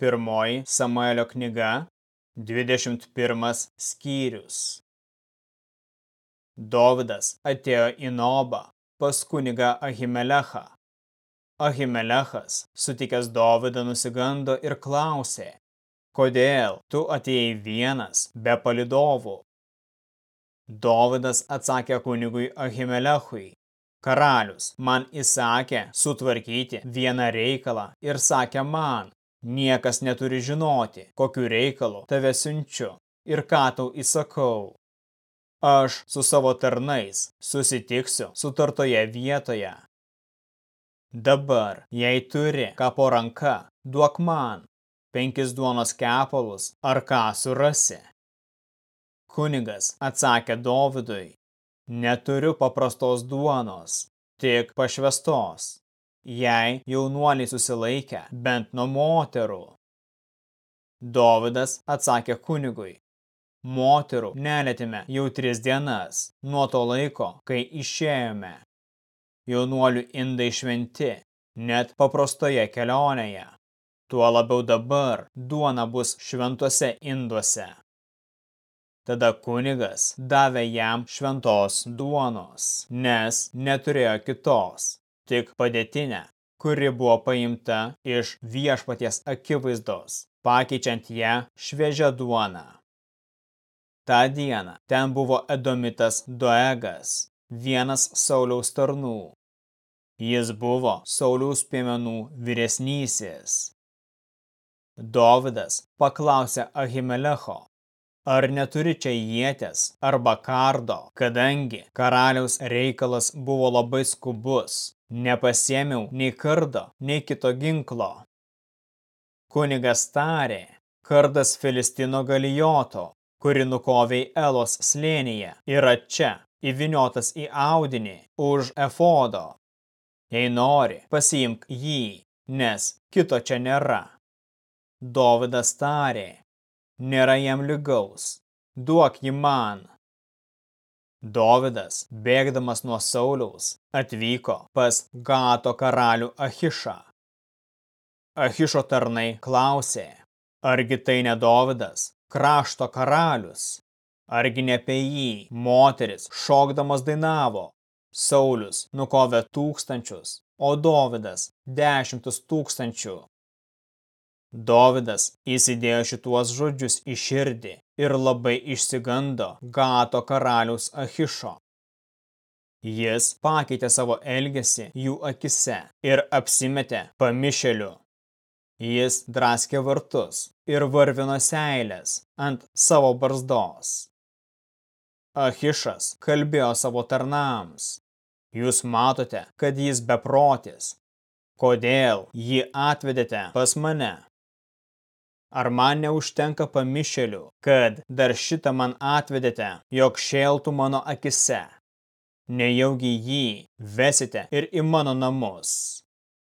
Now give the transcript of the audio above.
Pirmoji Samuelio knyga, 21 skyrius. Dovydas atėjo į Nobą pas kunigą Ahimelechą. Ahimelechas, sutikęs Dovydą, nusigando ir klausė, kodėl tu atėjai vienas be palidovų? Dovydas atsakė kunigui Ahimelechui, karalius man įsakė sutvarkyti vieną reikalą ir sakė man, Niekas neturi žinoti, kokiu reikalu tave siunčiu ir ką tau įsakau. Aš su savo tarnais susitiksiu sutartoje vietoje. Dabar, jei turi ką po ranka, duok man penkis duonos kepalus ar ką surasi. Kunigas atsakė Dovidui, neturiu paprastos duonos, tik pašvestos jei jaunuoliai susilaikę bent nuo moterų. Dovydas atsakė kunigui, moterų nelėtime jau tris dienas nuo to laiko, kai išėjome. Jaunuolių indai šventi, net paprastoje kelionėje. Tuo labiau dabar duona bus šventuose induose. Tada kunigas davė jam šventos duonos, nes neturėjo kitos, tik padėtinę, kuri buvo paimta iš viešpaties akivaizdos, pakeičiant ją šviežią duoną. Ta diena ten buvo Edomitas Doegas, vienas Sauliaus tarnų. Jis buvo Sauliaus piemenų vyresnysis. Dovydas paklausė Ahimelecho, ar neturi čia jietės arba kardo, kadangi karaliaus reikalas buvo labai skubus Nepasėmiau nei kardo, nei kito ginklo. Kunigas tarė, kardas Filistino galijoto, kuri nukoviai Elos slėnyje, yra čia, įviniotas į audinį už efodo. Jei nori, pasiimk jį, nes kito čia nėra. Dovydas tarė, nėra jam lygaus, duok jį man. Dovydas, bėgdamas nuo Sauliaus, atvyko pas Gato karalių Ahišą. Ahišo tarnai klausė, argi tai ne Dovydas, krašto karalius, argi ne apie jį moteris šokdamas dainavo. Saulius nukovė tūkstančius, o Dovydas dešimtus tūkstančių. Dovydas įsidėjo šituos žodžius į širdį ir labai išsigando Gato karaliaus Ahišo. Jis pakeitė savo elgesį jų akise ir apsimetė pamišeliu. Jis draskė vartus ir varvino seilės ant savo barzdos. Ahišas kalbėjo savo tarnams. Jūs matote, kad jis beprotis. Kodėl jį atvedėte pas mane? Ar man neužtenka pamišelių, kad dar šitą man atvedėte, jog šėltų mano akise? Nejaugi jį vesite ir į mano namus.